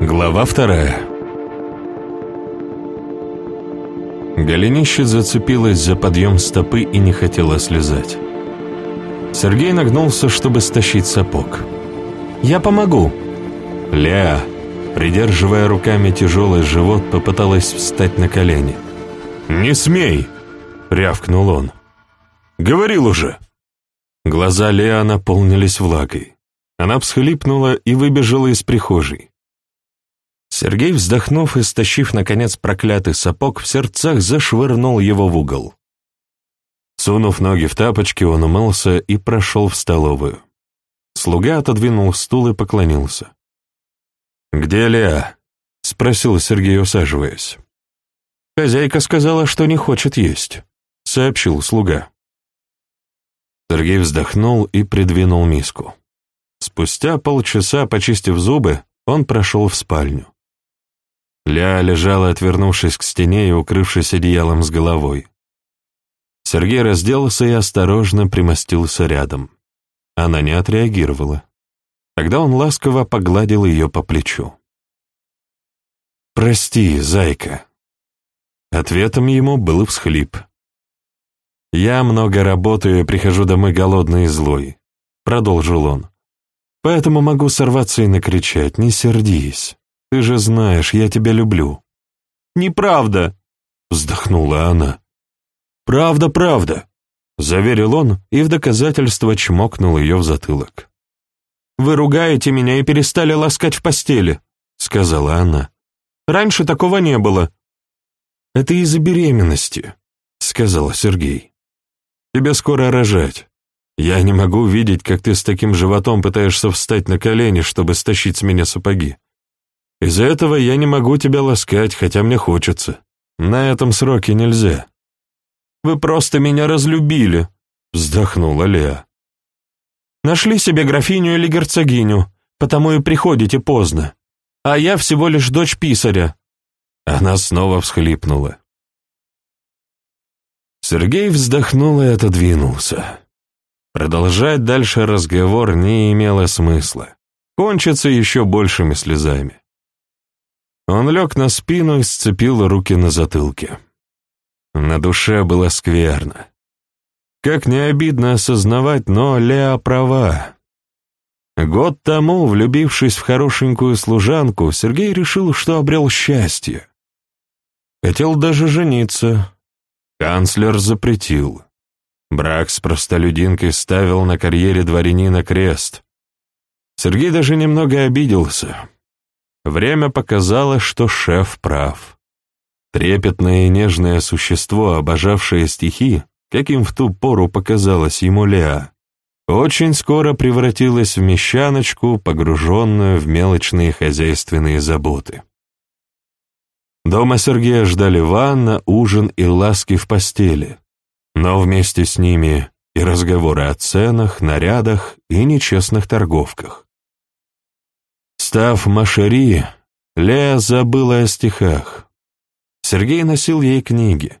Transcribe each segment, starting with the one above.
Глава вторая Голенище зацепилось за подъем стопы и не хотело слезать. Сергей нагнулся, чтобы стащить сапог. «Я помогу!» Леа, придерживая руками тяжелый живот, попыталась встать на колени. «Не смей!» — рявкнул он. «Говорил уже!» Глаза Леа наполнились влагой. Она всхлипнула и выбежала из прихожей. Сергей, вздохнув и стащив, наконец, проклятый сапог, в сердцах зашвырнул его в угол. Сунув ноги в тапочки, он умылся и прошел в столовую. Слуга отодвинул стул и поклонился. «Где Леа?» — спросил Сергей, усаживаясь. «Хозяйка сказала, что не хочет есть», — сообщил слуга. Сергей вздохнул и придвинул миску. Спустя полчаса, почистив зубы, он прошел в спальню. Ля лежала, отвернувшись к стене и укрывшись одеялом с головой. Сергей разделся и осторожно примостился рядом. Она не отреагировала. Тогда он ласково погладил ее по плечу. «Прости, зайка». Ответом ему был всхлип. «Я много работаю и прихожу домой голодный и злой», — продолжил он. «Поэтому могу сорваться и накричать, не сердись. Ты же знаешь, я тебя люблю». «Неправда!» — вздохнула она. «Правда, правда!» — заверил он и в доказательство чмокнул ее в затылок. «Вы ругаете меня и перестали ласкать в постели», — сказала она. «Раньше такого не было». «Это из-за беременности», — сказал Сергей. «Тебе скоро рожать. Я не могу видеть, как ты с таким животом пытаешься встать на колени, чтобы стащить с меня сапоги. Из-за этого я не могу тебя ласкать, хотя мне хочется. На этом сроке нельзя». «Вы просто меня разлюбили», — вздохнула Леа. «Нашли себе графиню или герцогиню, потому и приходите поздно. А я всего лишь дочь писаря». Она снова всхлипнула. Сергей вздохнул и отодвинулся. Продолжать дальше разговор не имело смысла. Кончится еще большими слезами. Он лег на спину и сцепил руки на затылке. На душе было скверно. Как не обидно осознавать, но Леа права. Год тому, влюбившись в хорошенькую служанку, Сергей решил, что обрел счастье. Хотел даже жениться. Канцлер запретил. Брак с простолюдинкой ставил на карьере дворянина крест. Сергей даже немного обиделся. Время показало, что шеф прав. Трепетное и нежное существо, обожавшее стихи, каким в ту пору показалось ему Леа, очень скоро превратилось в мещаночку, погруженную в мелочные хозяйственные заботы. Дома Сергея ждали ванна, ужин и ласки в постели, но вместе с ними и разговоры о ценах, нарядах и нечестных торговках. Став Машери, Леа забыла о стихах. Сергей носил ей книги.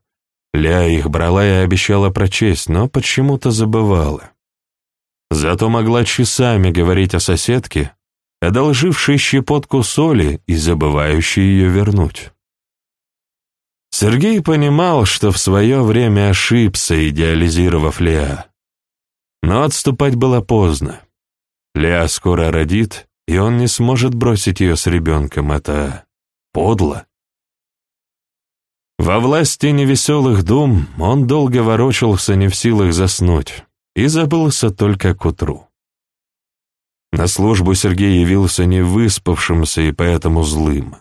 Ля их брала и обещала прочесть, но почему-то забывала. Зато могла часами говорить о соседке, одолжившей щепотку соли и забывающей ее вернуть. Сергей понимал, что в свое время ошибся, идеализировав Леа. Но отступать было поздно. Леа скоро родит, и он не сможет бросить ее с ребенком. Это подло. Во власти невеселых дум он долго ворочался, не в силах заснуть, и забылся только к утру. На службу Сергей явился не выспавшимся и поэтому злым.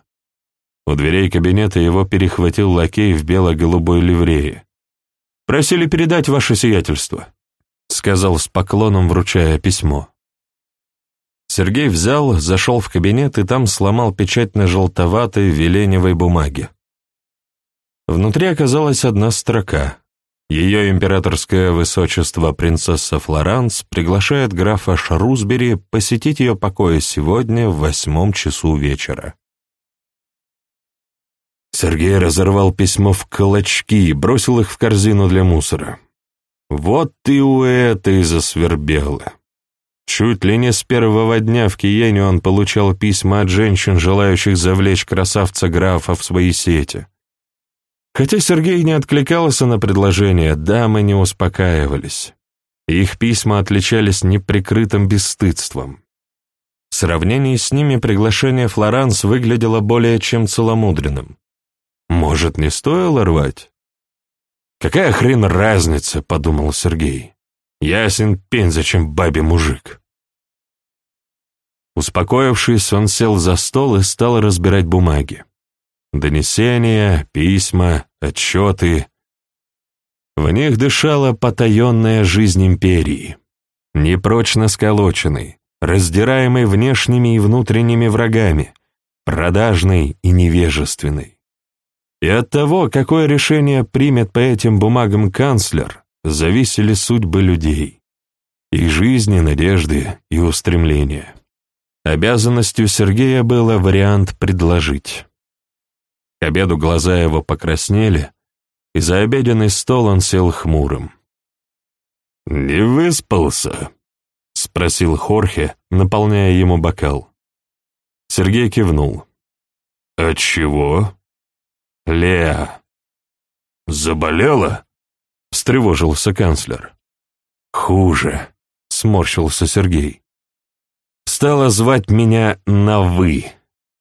У дверей кабинета его перехватил лакей в бело-голубой ливрее. «Просили передать ваше сиятельство», — сказал с поклоном, вручая письмо. Сергей взял, зашел в кабинет и там сломал печать на желтоватой веленевой бумаге. Внутри оказалась одна строка. Ее императорское высочество принцесса Флоранс приглашает графа Шрусбери посетить ее покои сегодня в восьмом часу вечера. Сергей разорвал письмо в клочки и бросил их в корзину для мусора. Вот ты у этой засвербела. Чуть ли не с первого дня в Киене он получал письма от женщин, желающих завлечь красавца-графа в свои сети. Хотя Сергей не откликался на предложение, дамы не успокаивались. Их письма отличались неприкрытым бесстыдством. В сравнении с ними приглашение Флоранс выглядело более чем целомудренным. Может, не стоило рвать? «Какая хрен разница?» — подумал Сергей. «Ясен пень, зачем бабе мужик?» Успокоившись, он сел за стол и стал разбирать бумаги. Донесения, письма, отчеты. В них дышала потаенная жизнь империи, непрочно сколоченной, раздираемой внешними и внутренними врагами, продажной и невежественной. И от того, какое решение примет по этим бумагам канцлер, зависели судьбы людей, их жизни, надежды и устремления. Обязанностью Сергея было вариант предложить. К обеду глаза его покраснели, и за обеденный стол он сел хмурым. «Не выспался?» — спросил Хорхе, наполняя ему бокал. Сергей кивнул. «Отчего?» «Леа!» «Заболела?» — встревожился канцлер. «Хуже», — сморщился Сергей. «Стала звать меня на «вы».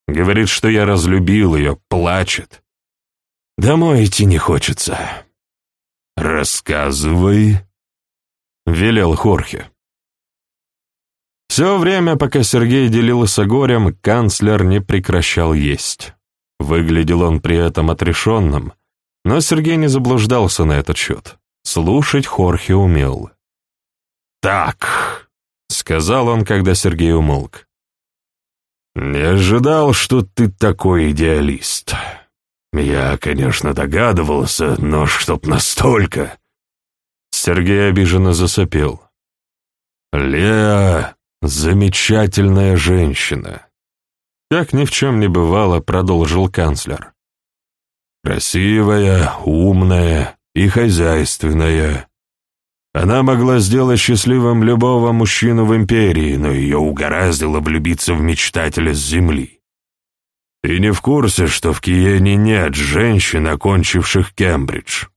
Говорит, что я разлюбил ее, плачет. Домой идти не хочется». «Рассказывай», — велел Хорхе. Все время, пока Сергей делился горем, канцлер не прекращал есть. Выглядел он при этом отрешенным, но Сергей не заблуждался на этот счет. Слушать Хорхе умел. «Так», — сказал он, когда Сергей умолк. «Не ожидал, что ты такой идеалист. Я, конечно, догадывался, но чтоб настолько...» Сергей обиженно засопел. «Леа — замечательная женщина. Как ни в чем не бывало, продолжил канцлер. Красивая, умная и хозяйственная. Она могла сделать счастливым любого мужчину в империи, но ее угораздило влюбиться в мечтателя с земли. Ты не в курсе, что в Киене нет женщин, окончивших Кембридж?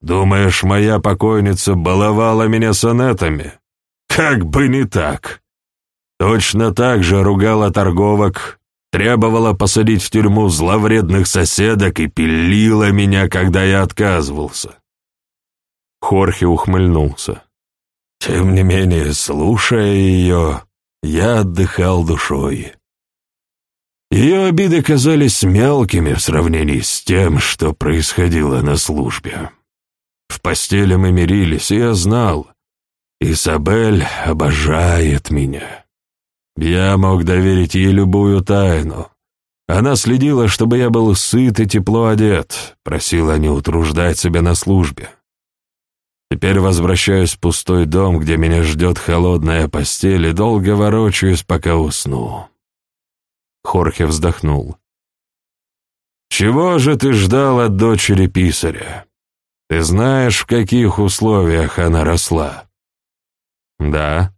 Думаешь, моя покойница баловала меня сонетами? Как бы не так. Точно так же ругала торговок требовала посадить в тюрьму зловредных соседок и пилила меня, когда я отказывался. Хорхе ухмыльнулся. Тем не менее, слушая ее, я отдыхал душой. Ее обиды казались мелкими в сравнении с тем, что происходило на службе. В постели мы мирились, и я знал, Изабель обожает меня. Я мог доверить ей любую тайну. Она следила, чтобы я был сыт и тепло одет, просила не утруждать себя на службе. Теперь возвращаюсь в пустой дом, где меня ждет холодная постель, и долго ворочаюсь, пока усну. Хорхе вздохнул. «Чего же ты ждал от дочери писаря? Ты знаешь, в каких условиях она росла?» «Да»,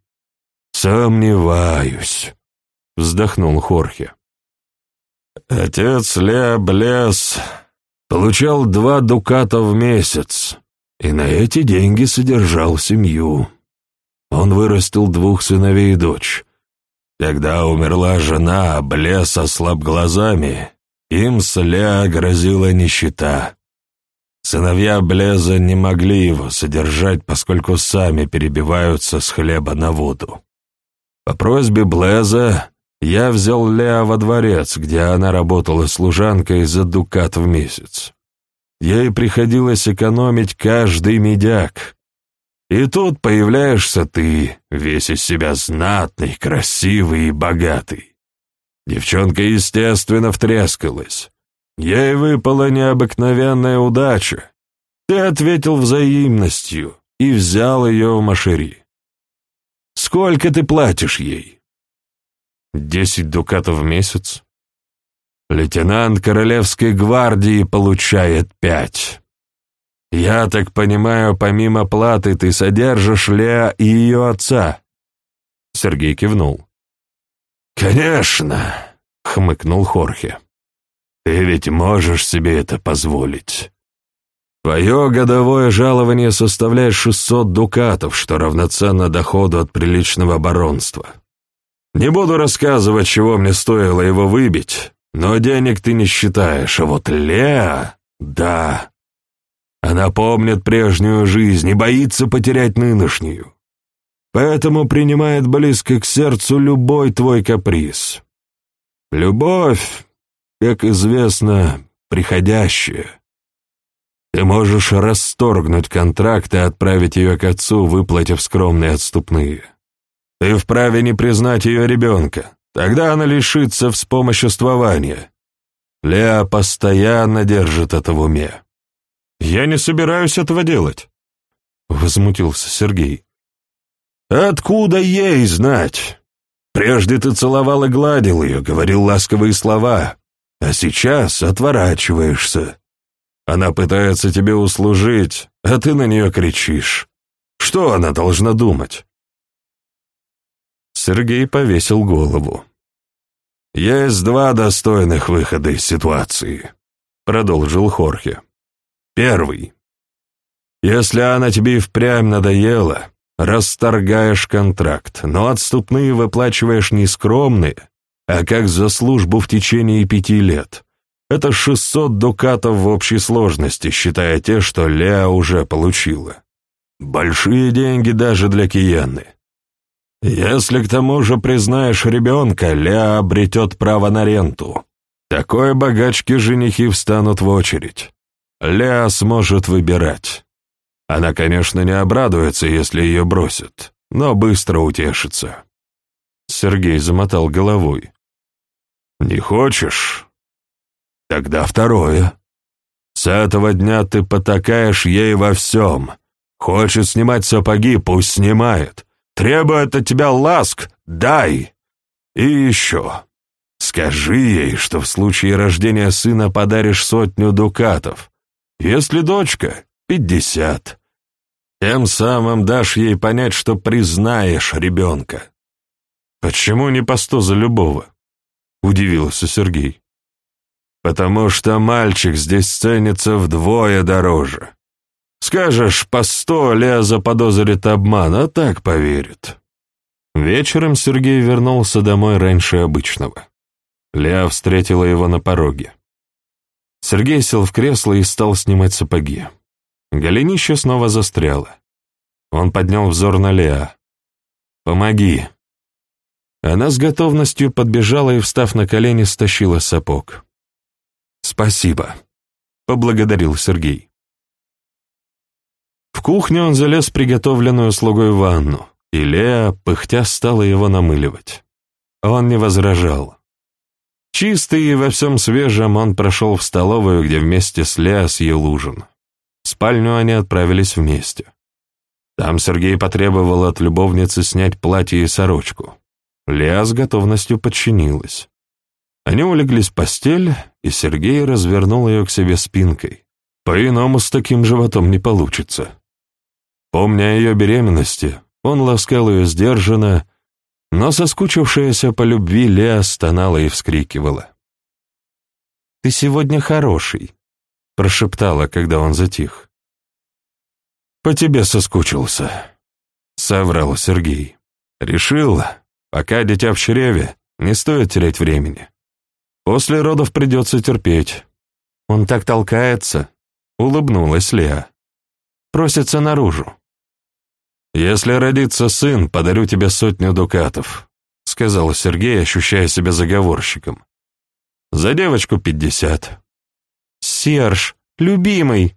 «Сомневаюсь», — вздохнул Хорхе. «Отец Леа Блес получал два дуката в месяц, и на эти деньги содержал семью. Он вырастил двух сыновей и дочь. Когда умерла жена, Блес ослаб глазами, им с Леа грозила нищета. Сыновья Блеза не могли его содержать, поскольку сами перебиваются с хлеба на воду. По просьбе Блеза я взял Леа во дворец, где она работала служанкой за дукат в месяц. Ей приходилось экономить каждый медяк. И тут появляешься ты, весь из себя знатный, красивый и богатый. Девчонка, естественно, втрескалась. Ей выпала необыкновенная удача. Ты ответил взаимностью и взял ее в Машери. Сколько ты платишь ей?» «Десять дукатов в месяц». «Лейтенант Королевской гвардии получает пять. Я так понимаю, помимо платы ты содержишь Леа и ее отца?» Сергей кивнул. «Конечно», — хмыкнул Хорхе. «Ты ведь можешь себе это позволить. Твое годовое жалование составляет 600 дукатов, что равноценно доходу от приличного баронства. Не буду рассказывать, чего мне стоило его выбить, но денег ты не считаешь, а вот Леа — да. Она помнит прежнюю жизнь и боится потерять нынешнюю. Поэтому принимает близко к сердцу любой твой каприз. Любовь, как известно, приходящая. Ты можешь расторгнуть контракт и отправить ее к отцу, выплатив скромные отступные. Ты вправе не признать ее ребенка, тогда она лишится вспомоществования. Леа постоянно держит это в уме. «Я не собираюсь этого делать», — возмутился Сергей. «Откуда ей знать? Прежде ты целовал и гладил ее, говорил ласковые слова, а сейчас отворачиваешься. Она пытается тебе услужить, а ты на нее кричишь. Что она должна думать?» Сергей повесил голову. «Есть два достойных выхода из ситуации», — продолжил Хорхе. «Первый. Если она тебе и впрямь надоела, расторгаешь контракт, но отступные выплачиваешь не скромные, а как за службу в течение пяти лет. Это 600 дукатов в общей сложности, считая те, что Леа уже получила. Большие деньги даже для Киены. Если к тому же признаешь ребенка, Леа обретет право на ренту. Такой богачки женихи встанут в очередь. Леа сможет выбирать. Она, конечно, не обрадуется, если ее бросят, но быстро утешится. Сергей замотал головой. «Не хочешь? Тогда второе. С этого дня ты потакаешь ей во всем. Хочет снимать сапоги, пусть снимает. Требует от тебя ласк, дай. И еще. Скажи ей, что в случае рождения сына подаришь сотню дукатов. Если дочка — пятьдесят. Тем самым дашь ей понять, что признаешь ребенка. «Почему не по сто за любого?» — удивился Сергей. «Потому что мальчик здесь ценится вдвое дороже. Скажешь, по сто Леа заподозрит обман, а так поверит». Вечером Сергей вернулся домой раньше обычного. Леа встретила его на пороге. Сергей сел в кресло и стал снимать сапоги. Голенище снова застряло. Он поднял взор на Леа. «Помоги». Она с готовностью подбежала и, встав на колени, стащила сапог. «Спасибо», — поблагодарил Сергей. В кухне он залез в приготовленную слугой ванну, и Леа, пыхтя, стала его намыливать. Он не возражал. Чистый и во всем свежем он прошел в столовую, где вместе с Леа съел ужин. В спальню они отправились вместе. Там Сергей потребовал от любовницы снять платье и сорочку. Леа с готовностью подчинилась. Они улеглись в постель, и Сергей развернул ее к себе спинкой. По-иному с таким животом не получится. Помня о ее беременности, он ласкал ее сдержанно, но соскучившаяся по любви Леа стонала и вскрикивала. «Ты сегодня хороший», — прошептала, когда он затих. «По тебе соскучился», — соврал Сергей. «Решил, пока дитя в чреве, не стоит терять времени. После родов придется терпеть». «Он так толкается», — улыбнулась Леа. «Просится наружу». «Если родится сын, подарю тебе сотню дукатов», — сказал Сергей, ощущая себя заговорщиком. «За девочку пятьдесят». «Серж, любимый!»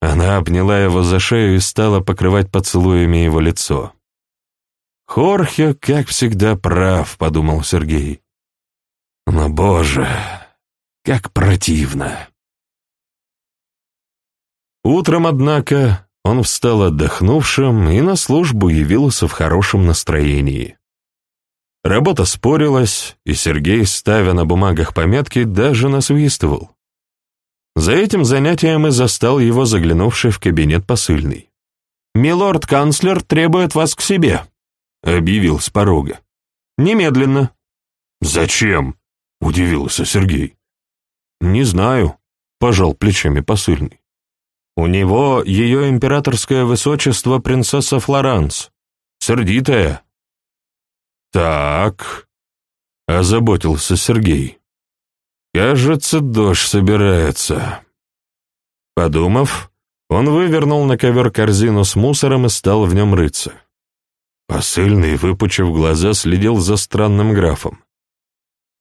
Она обняла его за шею и стала покрывать поцелуями его лицо. «Хорхе, как всегда, прав», — подумал Сергей. «Но, боже, как противно!» Утром, однако, он встал отдохнувшим и на службу явился в хорошем настроении. Работа спорилась, и Сергей, ставя на бумагах пометки, даже насвистывал. За этим занятием и застал его заглянувший в кабинет посыльный. «Милорд-канцлер требует вас к себе». — объявил с порога. «Немедленно». «Зачем?» — удивился Сергей. «Не знаю», — пожал плечами посыльный. «У него ее императорское высочество принцесса Флоранс. Сердитая». «Так», — озаботился Сергей. «Кажется, дождь собирается». Подумав, он вывернул на ковер корзину с мусором и стал в нем рыться. Посыльный, выпучив глаза, следил за странным графом.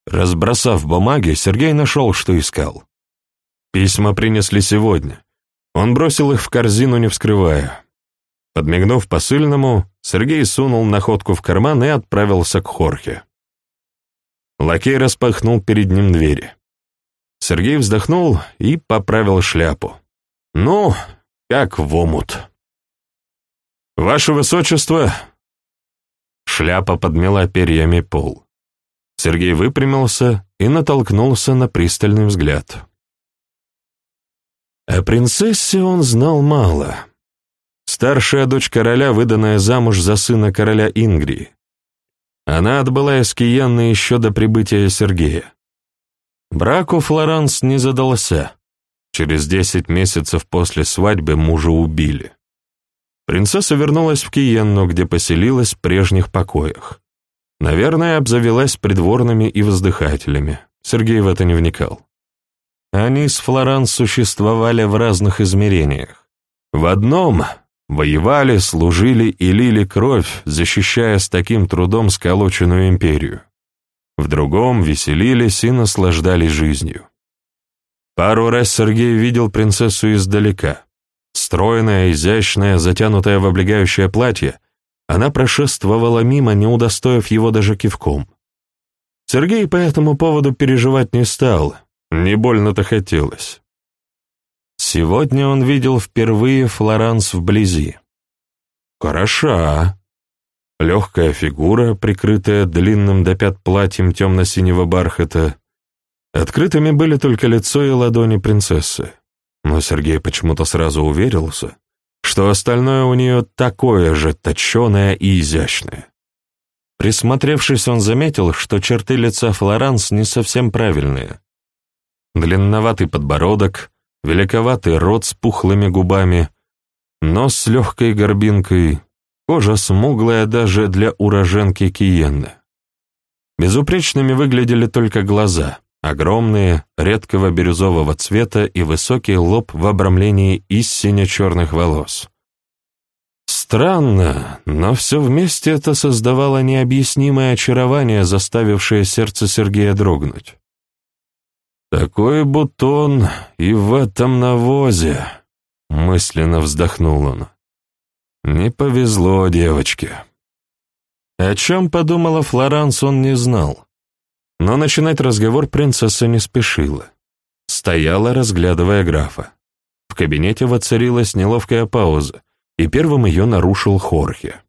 Разбросав бумаги, Сергей нашел, что искал. Письма принесли сегодня. Он бросил их в корзину, не вскрывая. Подмигнув посыльному, Сергей сунул находку в карман и отправился к Хорхе. Лакей распахнул перед ним двери. Сергей вздохнул и поправил шляпу. «Ну, как в омут». «Ваше Высочество!» Шляпа подмела перьями пол. Сергей выпрямился и натолкнулся на пристальный взгляд. О принцессе он знал мало. Старшая дочь короля, выданная замуж за сына короля Ингрии. Она отбыла из Киенны еще до прибытия Сергея. Брак у Флоранс не задался. Через десять месяцев после свадьбы мужа убили. Принцесса вернулась в Киенну, где поселилась в прежних покоях. Наверное, обзавелась придворными и воздыхателями. Сергей в это не вникал. Они с Флоранс существовали в разных измерениях. В одном воевали, служили и лили кровь, защищая с таким трудом сколоченную империю. В другом веселились и наслаждались жизнью. Пару раз Сергей видел принцессу издалека. Стройная, изящная, затянутая в облегающее платье, она прошествовала мимо, не удостоив его даже кивком. Сергей по этому поводу переживать не стал, не больно-то хотелось. Сегодня он видел впервые Флоранс вблизи. Хороша. Легкая фигура, прикрытая длинным до пят платьем темно-синего бархата, Открытыми были только лицо и ладони принцессы. Но Сергей почему-то сразу уверился, что остальное у нее такое же точеное и изящное. Присмотревшись, он заметил, что черты лица Флоранс не совсем правильные. Длинноватый подбородок, великоватый рот с пухлыми губами, нос с легкой горбинкой, кожа смуглая даже для уроженки Киенны. Безупречными выглядели только глаза — Огромные, редкого бирюзового цвета и высокий лоб в обрамлении из сине-черных волос. Странно, но все вместе это создавало необъяснимое очарование, заставившее сердце Сергея дрогнуть. «Такой бутон и в этом навозе», — мысленно вздохнул он. «Не повезло девочке». О чем подумала Флоранс, он не знал. Но начинать разговор принцесса не спешила. Стояла, разглядывая графа. В кабинете воцарилась неловкая пауза, и первым ее нарушил Хорхе.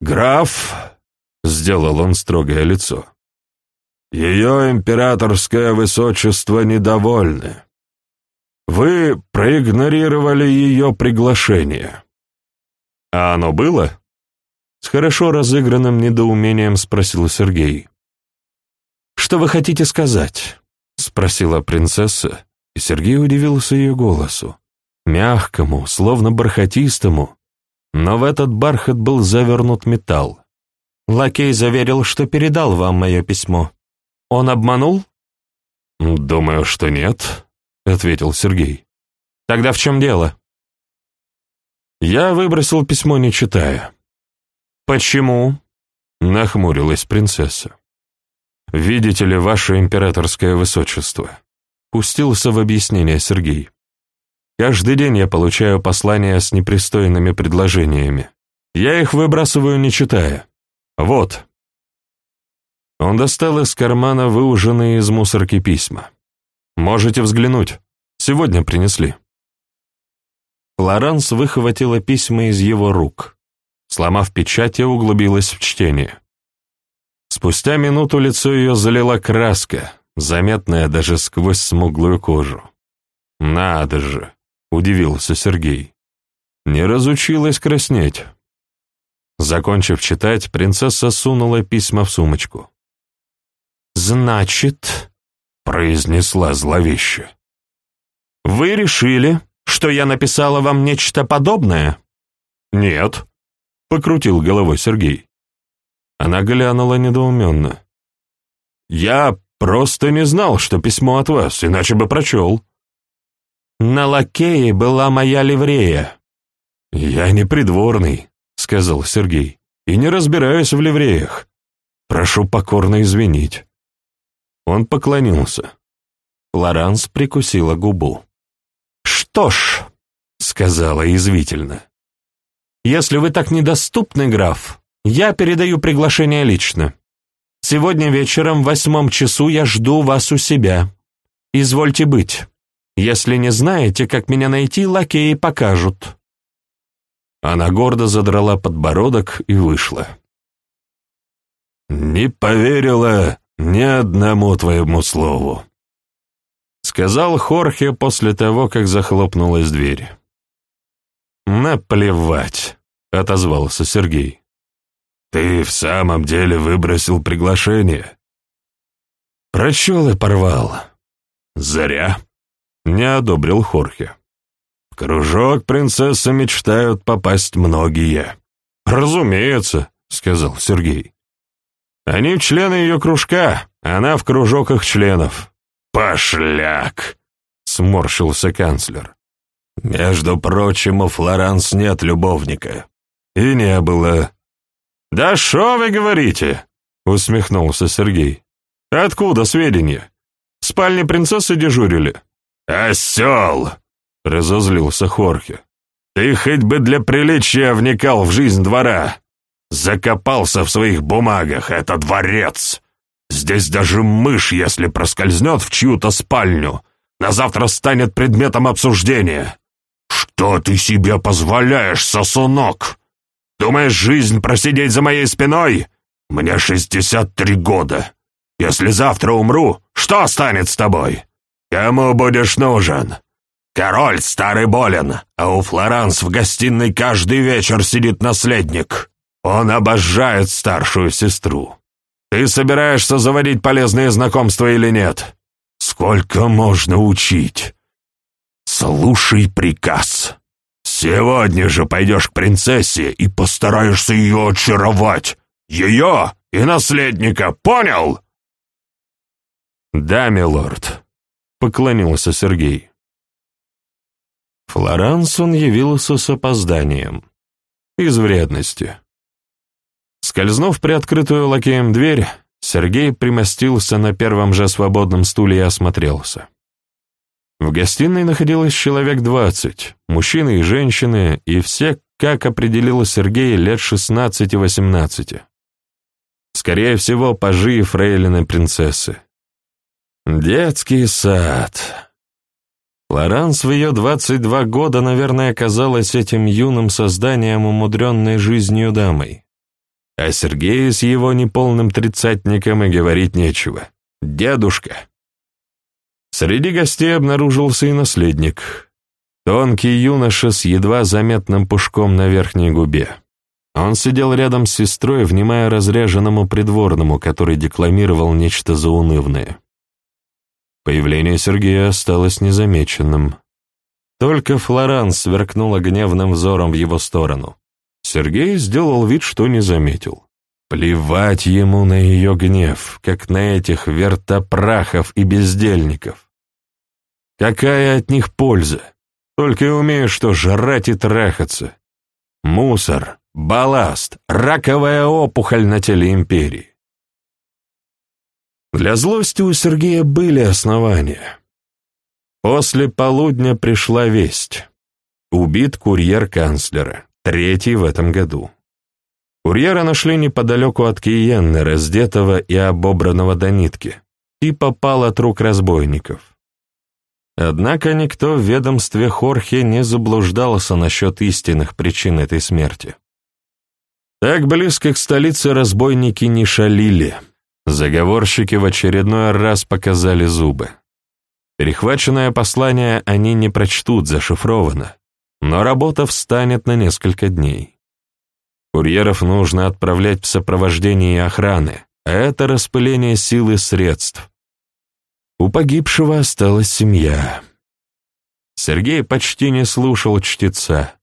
«Граф!» — сделал он строгое лицо. «Ее императорское высочество недовольны. Вы проигнорировали ее приглашение». «А оно было?» С хорошо разыгранным недоумением спросил Сергей. «Что вы хотите сказать?» — спросила принцесса, и Сергей удивился ее голосу. Мягкому, словно бархатистому, но в этот бархат был завернут металл. «Лакей заверил, что передал вам мое письмо. Он обманул?» «Думаю, что нет», — ответил Сергей. «Тогда в чем дело?» Я выбросил письмо, не читая. «Почему?» — нахмурилась принцесса. «Видите ли, ваше императорское высочество?» Пустился в объяснение Сергей. «Каждый день я получаю послания с непристойными предложениями. Я их выбрасываю, не читая. Вот». Он достал из кармана выуженные из мусорки письма. «Можете взглянуть. Сегодня принесли». Флоранс выхватила письма из его рук. Сломав печать, я углубилась в чтение. Спустя минуту лицо ее залила краска, заметная даже сквозь смуглую кожу. «Надо же!» — удивился Сергей. «Не разучилась краснеть». Закончив читать, принцесса сунула письма в сумочку. «Значит», — произнесла зловеще, — «вы решили, что я написала вам нечто подобное?» «Нет», — покрутил головой Сергей. Она глянула недоуменно. «Я просто не знал, что письмо от вас, иначе бы прочел». «На лакее была моя ливрея». «Я не придворный», — сказал Сергей, — «и не разбираюсь в ливреях. Прошу покорно извинить». Он поклонился. Флоранс прикусила губу. «Что ж», — сказала язвительно, — «если вы так недоступны, граф, я передаю приглашение лично. Сегодня вечером в восьмом часу я жду вас у себя. Извольте быть. Если не знаете, как меня найти, лакеи покажут». Она гордо задрала подбородок и вышла. «Не поверила ни одному твоему слову», — сказал Хорхе после того, как захлопнулась дверь. «Наплевать», — отозвался Сергей. «Ты в самом деле выбросил приглашение?» «Прочел и порвал». «Зря», — не одобрил Хорхе. «В кружок принцессы мечтают попасть многие». «Разумеется», — сказал Сергей. «Они члены ее кружка, она в кружок их членов». «Пошляк!» — сморщился канцлер. «Между прочим, у Флоранс нет любовника. И не было. «Да что вы говорите?» — усмехнулся Сергей. «Откуда сведения? В спальне принцессы дежурили?» «Осел!» — разозлился Хорхе. «Ты хоть бы для приличия вникал в жизнь двора. Закопался в своих бумагах, это дворец. Здесь даже мышь, если проскользнет в чью-то спальню, на завтра станет предметом обсуждения. Что ты себе позволяешь, сосунок?» Думаешь, жизнь просидеть за моей спиной? Мне шестьдесят три года. Если завтра умру, что останет с тобой? Кому будешь нужен? Король старый болен, а у Флоранс в гостиной каждый вечер сидит наследник. Он обожает старшую сестру. Ты собираешься заводить полезные знакомства или нет? Сколько можно учить? Слушай приказ. Сегодня же пойдешь к принцессе и постараешься ее очаровать. Ее и наследника, понял?» «Да, милорд», — поклонился Сергей. Флоранс он явился с опозданием. Из вредности. Скользнув приоткрытую лакеем дверь, Сергей примостился на первом же свободном стуле и осмотрелся. В гостиной находилось человек двадцать, мужчины и женщины, и все, как определил Сергей, лет шестнадцати-восемнадцати. Скорее всего, пажи и фрейлины принцессы. Детский сад. Флоранс в ее двадцать два года, наверное, казалась этим юным созданием, умудренной жизнью дамой. А Сергею с его неполным тридцатником и говорить нечего. Дедушка. Среди гостей обнаружился и наследник. Тонкий юноша с едва заметным пушком на верхней губе. Он сидел рядом с сестрой, внимая разряженному придворному, который декламировал нечто заунывное. Появление Сергея осталось незамеченным. Только Флоранс сверкнула гневным взором в его сторону. Сергей сделал вид, что не заметил. Плевать ему на ее гнев, как на этих вертопрахов и бездельников. Какая от них польза? Только и умеют что жрать и трахаться. Мусор, балласт, раковая опухоль на теле империи. Для злости у Сергея были основания. После полудня пришла весть. Убит курьер канцлера, третий в этом году. Курьера нашли неподалеку от Киенны, раздетого и обобранного до нитки, и попал от рук разбойников. Однако никто в ведомстве Хорхе не заблуждался насчет истинных причин этой смерти. Так близко к столице разбойники не шалили. Заговорщики в очередной раз показали зубы. Перехваченное послание они не прочтут, зашифровано, но работа встанет на несколько дней. Курьеров нужно отправлять в сопровождении охраны, это распыление сил и средств. У погибшего осталась семья. Сергей почти не слушал чтеца.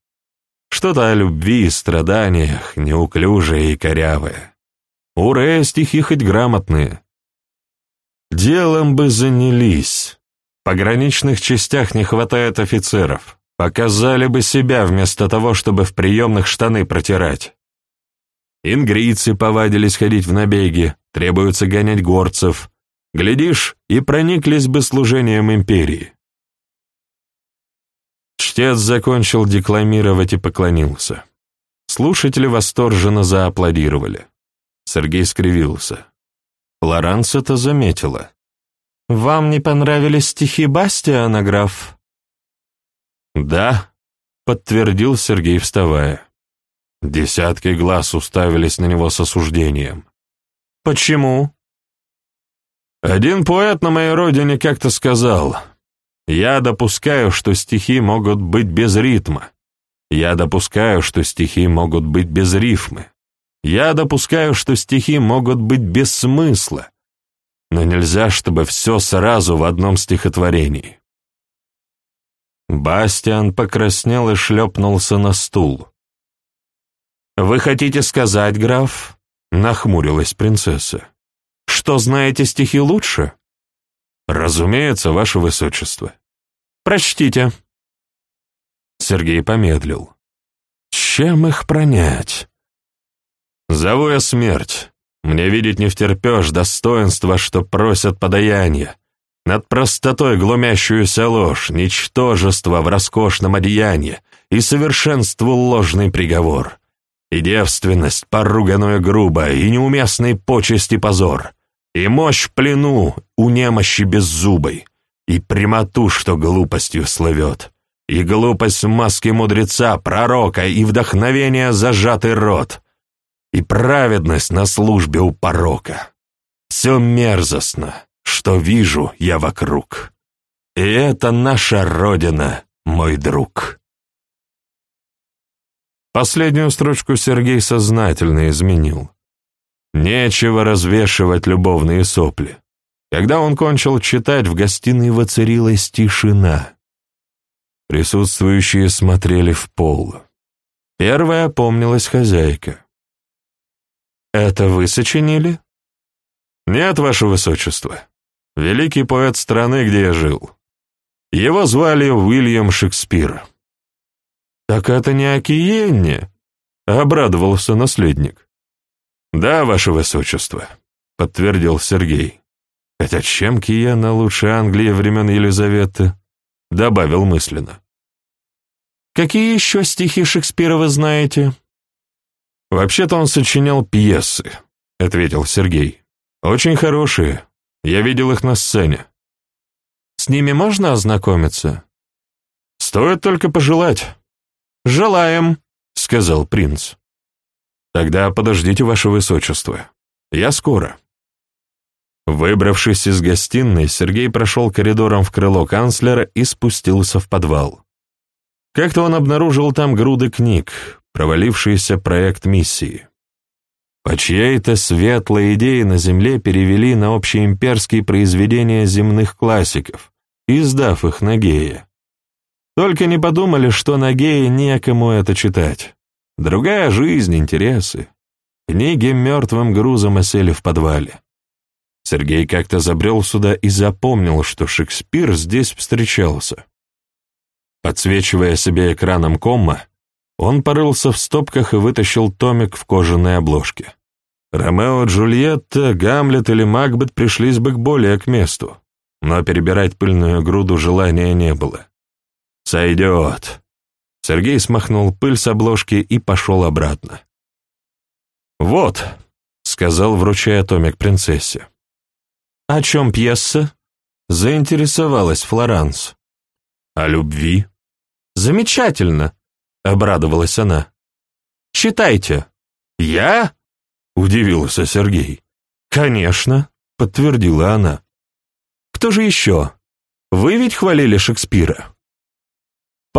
Что-то о любви и страданиях, неуклюжее и корявое. У Рэя стихи хоть грамотные. Делом бы занялись. В пограничных частях не хватает офицеров. Показали бы себя вместо того, чтобы в приемных штаны протирать. Ингрийцы повадились ходить в набеги, требуется гонять горцев. Глядишь, и прониклись бы служением империи. Чтец закончил декламировать и поклонился. Слушатели восторженно зааплодировали. Сергей скривился. Флоранс это заметила. «Вам не понравились стихи Бастиана, граф?» «Да», — подтвердил Сергей, вставая. Десятки глаз уставились на него с осуждением. «Почему?» Один поэт на моей родине как-то сказал, «Я допускаю, что стихи могут быть без ритма. Я допускаю, что стихи могут быть без рифмы. Я допускаю, что стихи могут быть без смысла. Но нельзя, чтобы все сразу в одном стихотворении». Бастиан покраснел и шлепнулся на стул. «Вы хотите сказать, граф?» — нахмурилась принцесса. «Что знаете стихи лучше?» «Разумеется, ваше высочество». «Прочтите». Сергей помедлил. «Чем их пронять?» «Зову я смерть. Мне видеть не втерпешь достоинства, что просят подаяние. Над простотой глумящуюся ложь, ничтожество в роскошном одеянии и совершенству ложный приговор и девственность, поруганную грубо, и неуместный почести позор, и мощь в плену у немощи беззубой, и прямоту, что глупостью слывет, и глупость в маске мудреца, пророка, и вдохновение зажатый рот, и праведность на службе у порока. Все мерзостно, что вижу я вокруг. И это наша Родина, мой друг. Последнюю строчку Сергей сознательно изменил. Нечего развешивать любовные сопли. Когда он кончил читать, в гостиной воцарилась тишина. Присутствующие смотрели в пол. Первая опомнилась хозяйка. «Это вы сочинили?» «Нет, ваше высочество. Великий поэт страны, где я жил. Его звали Уильям Шекспир». «Так это не Акиенне?» — обрадовался наследник. «Да, ваше высочество», — подтвердил Сергей. «Хотя чем Киена лучше Англии времен Елизаветы?» — добавил мысленно. «Какие еще стихи Шекспира вы знаете?» «Вообще-то он сочинял пьесы», — ответил Сергей. «Очень хорошие. Я видел их на сцене». «С ними можно ознакомиться?» «Стоит только пожелать». «Желаем», — сказал принц. «Тогда подождите, ваше высочество. Я скоро». Выбравшись из гостиной, Сергей прошел коридором в крыло канцлера и спустился в подвал. Как-то он обнаружил там груды книг, провалившийся проект миссии. По чьей-то светлой идее на Земле перевели на общеимперские произведения земных классиков, издав их на гея. Только не подумали, что на геи некому это читать. Другая жизнь, интересы. Книги мертвым грузом осели в подвале. Сергей как-то забрел сюда и запомнил, что Шекспир здесь встречался. Подсвечивая себе экраном комма, он порылся в стопках и вытащил томик в кожаной обложке. Ромео, Джульетта, Гамлет или Макбет пришлись бы более к месту, но перебирать пыльную груду желания не было. «Сойдет». Сергей смахнул пыль с обложки и пошел обратно. «Вот», — сказал, вручая томик принцессе. «О чем пьеса?» — заинтересовалась Флоранс. «О любви». «Замечательно», — обрадовалась она. «Читайте». «Я?» — удивился Сергей. «Конечно», — подтвердила она. «Кто же еще? Вы ведь хвалили Шекспира?»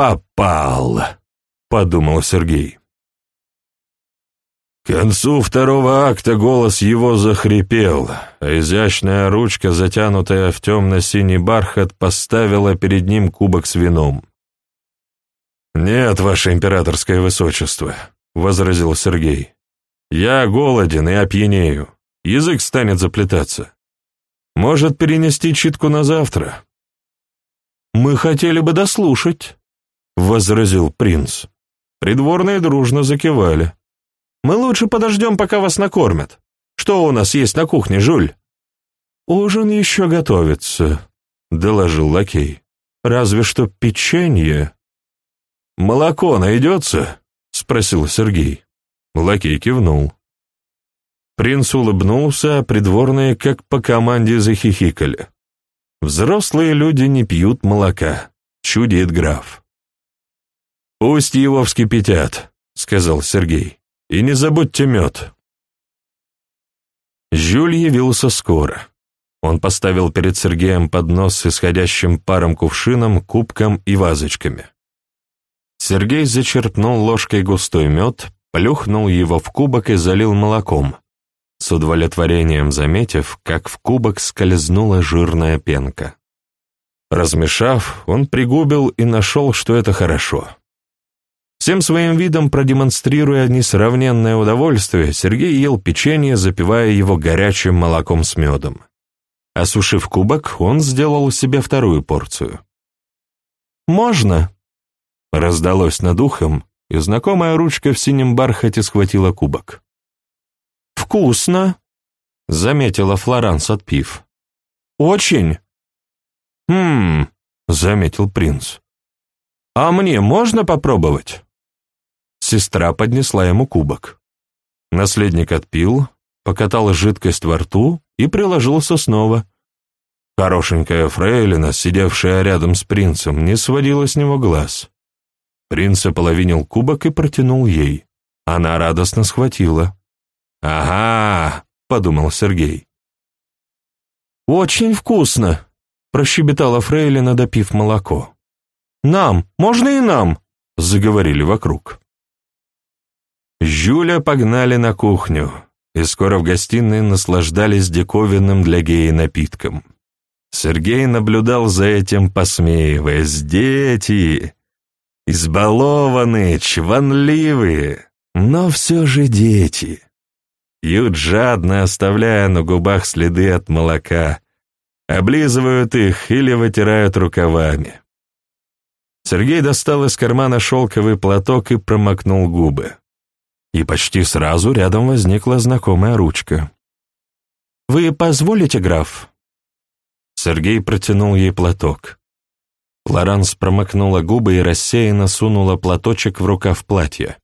«Попал», — подумал Сергей. К концу второго акта голос его захрипел, а изящная ручка, затянутая в темно-синий бархат, поставила перед ним кубок с вином. «Нет, ваше императорское высочество», — возразил Сергей. «Я голоден и опьянею. Язык станет заплетаться. Может, перенести читку на завтра?» «Мы хотели бы дослушать», — возразил принц. Придворные дружно закивали. Мы лучше подождем, пока вас накормят. Что у нас есть на кухне, Жуль?» «Ужин еще готовится», — доложил лакей. «Разве что печенье». «Молоко найдется?» — спросил Сергей. Лакей кивнул. Принц улыбнулся, а придворные как по команде захихикали. «Взрослые люди не пьют молока», — чудит граф. «Пусть его вскипятят», — сказал Сергей. И не забудьте мед». Жюль явился скоро. Он поставил перед Сергеем поднос с исходящим паром кувшином, кубком и вазочками. Сергей зачерпнул ложкой густой мед, плюхнул его в кубок и залил молоком, с удовлетворением заметив, как в кубок скользнула жирная пенка. Размешав, он пригубил и нашел, что это хорошо. Всем своим видом продемонстрируя несравненное удовольствие, Сергей ел печенье, запивая его горячим молоком с медом. Осушив кубок, он сделал себе вторую порцию. «Можно?» — раздалось над ухом, и знакомая ручка в синем бархате схватила кубок. «Вкусно!» — заметила Флоранс, отпив. «Очень!» «Хм...» — заметил принц. «А мне можно попробовать?» Сестра поднесла ему кубок. Наследник отпил, покатал жидкость во рту и приложился снова. Хорошенькая фрейлина, сидевшая рядом с принцем, не сводила с него глаз. Принц ополовинил кубок и протянул ей. Она радостно схватила. «Ага!» — подумал Сергей. «Очень вкусно!» — прощебетала фрейлина, допив молоко. «Нам! Можно и нам!» — заговорили вокруг. Жюля погнали на кухню, и скоро в гостиной наслаждались диковинным для геи напитком. Сергей наблюдал за этим, посмеиваясь. «Дети! Избалованные, чванливые, но все же дети!» Пьют жадно, оставляя на губах следы от молока, облизывают их или вытирают рукавами. Сергей достал из кармана шелковый платок и промокнул губы и почти сразу рядом возникла знакомая ручка. «Вы позволите, граф?» Сергей протянул ей платок. Лоранс промокнула губы и рассеянно сунула платочек в рукав платья.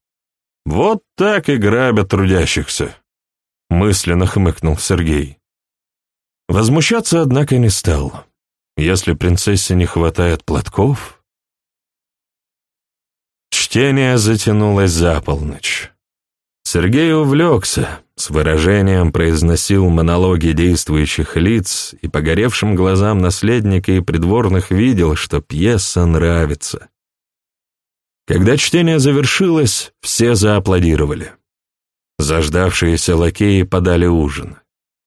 «Вот так и грабят трудящихся!» — мысленно хмыкнул Сергей. Возмущаться, однако, не стал. Если принцессе не хватает платков... Чтение затянулось за полночь. Сергей увлекся, с выражением произносил монологи действующих лиц и по горевшим глазам наследника и придворных видел, что пьеса нравится. Когда чтение завершилось, все зааплодировали. Заждавшиеся лакеи подали ужин.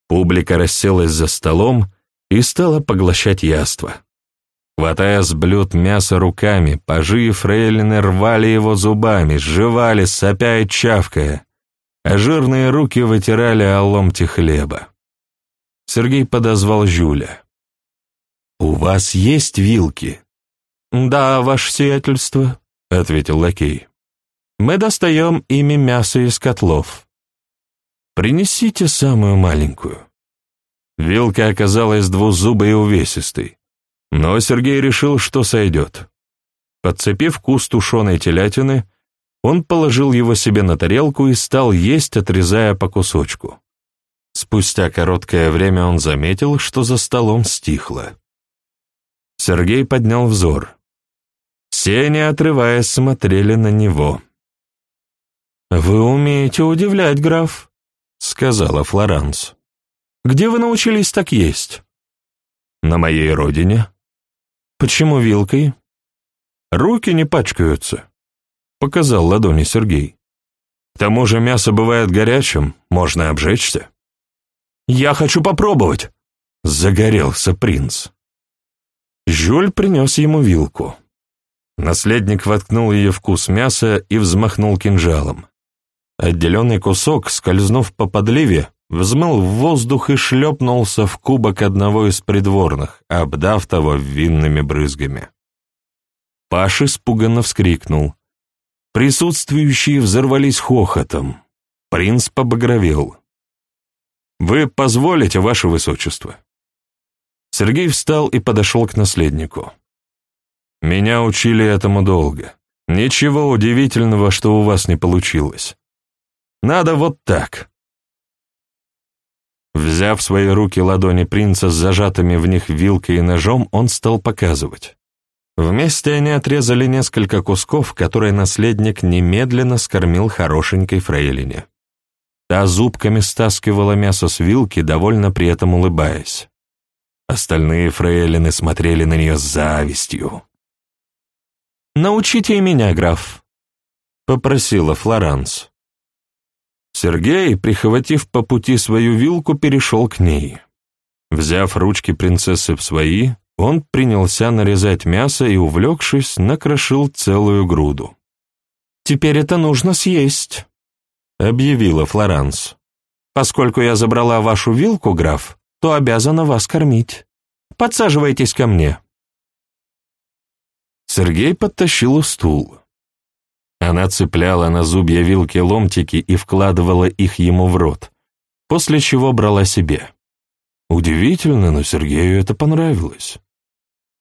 Публика расселась за столом и стала поглощать яство. Хватая с блюд мясо руками, пажи и фрейлины рвали его зубами, сживали, сопя и чавкая а жирные руки вытирали о ломти хлеба. Сергей подозвал Жюля. «У вас есть вилки?» «Да, ваше сиятельство», — ответил лакей. «Мы достаем ими мясо из котлов. Принесите самую маленькую». Вилка оказалась двузубой и увесистой, но Сергей решил, что сойдет. Подцепив куст тушеной телятины, он положил его себе на тарелку и стал есть, отрезая по кусочку. Спустя короткое время он заметил, что за столом стихло. Сергей поднял взор. Все, не отрываясь, смотрели на него. «Вы умеете удивлять, граф», — сказала Флоранс. «Где вы научились так есть?» «На моей родине». «Почему вилкой?» «Руки не пачкаются» показал ладони Сергей. К тому же мясо бывает горячим, можно обжечься. «Я хочу попробовать!» — загорелся принц. Жюль принес ему вилку. Наследник воткнул ее в кус мяса и взмахнул кинжалом. Отделенный кусок, скользнув по подливе, взмыл в воздух и шлепнулся в кубок одного из придворных, обдав того винными брызгами. Паш испуганно вскрикнул. Присутствующие взорвались хохотом. Принц побагровел. «Вы позволите, ваше высочество?» Сергей встал и подошел к наследнику. «Меня учили этому долго. Ничего удивительного, что у вас не получилось. Надо вот так». Взяв в свои руки ладони принца с зажатыми в них вилкой и ножом, он стал показывать. Вместе они отрезали несколько кусков, которые наследник немедленно скормил хорошенькой фрейлине. Та зубками стаскивала мясо с вилки, довольно при этом улыбаясь. Остальные фрейлины смотрели на нее с завистью. «Научите и меня, граф», — попросила Флоранс. Сергей, прихватив по пути свою вилку, перешел к ней. Взяв ручки принцессы в свои, он принялся нарезать мясо и, увлекшись, накрошил целую груду. «Теперь это нужно съесть», — объявила Флоранс. «Поскольку я забрала вашу вилку, граф, то обязана вас кормить. Подсаживайтесь ко мне». Сергей подтащил стул. Она цепляла на зубья вилки ломтики и вкладывала их ему в рот, после чего брала себе. Удивительно, но Сергею это понравилось.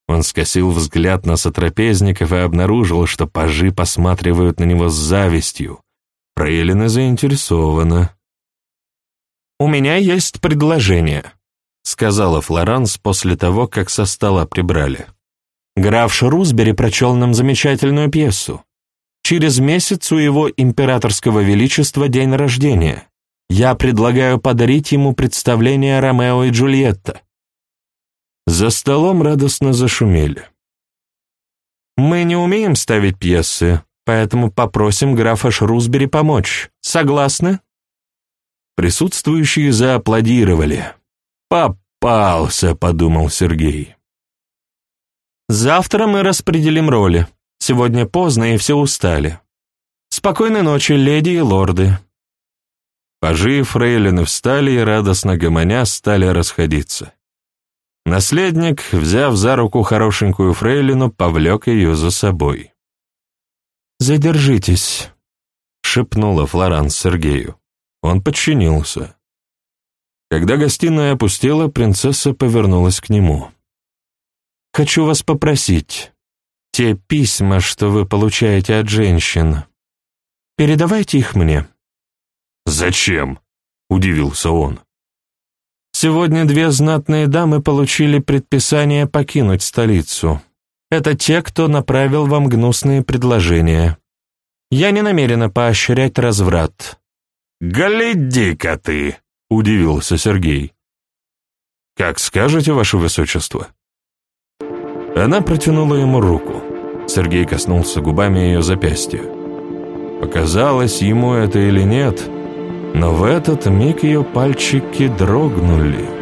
Он скосил взгляд на сотрапезников и обнаружил, что пажи посматривают на него с завистью. Фрейлина заинтересована. «У меня есть предложение», — сказала Флоранс после того, как со стола прибрали. «Граф Шрусбери прочел нам замечательную пьесу. Через месяц у его императорского величества день рождения. Я предлагаю подарить ему представление «Ромео и Джульетта». За столом радостно зашумели. «Мы не умеем ставить пьесы, поэтому попросим графа Шрусбери помочь. Согласны?» Присутствующие зааплодировали. «Попался», — подумал Сергей. «Завтра мы распределим роли. Сегодня поздно, и все устали. Спокойной ночи, леди и лорды». Пажи и фрейлины встали и, радостно гомоня, стали расходиться. Наследник, взяв за руку хорошенькую фрейлину, повлек ее за собой. «Задержитесь», — шепнула Флоранс Сергею. Он подчинился. Когда гостиная опустела, принцесса повернулась к нему. «Хочу вас попросить, те письма, что вы получаете от женщин, передавайте их мне». «Зачем?» — удивился он. Сегодня две знатные дамы получили предписание покинуть столицу. Это те, кто направил вам гнусные предложения. Я не намерена поощрять разврат». «Гляди-ка ты!» — удивился Сергей. «Как скажете, ваше высочество?» Она протянула ему руку. Сергей коснулся губами ее запястья. Показалось ему это или нет — но в этот миг ее пальчики дрогнули.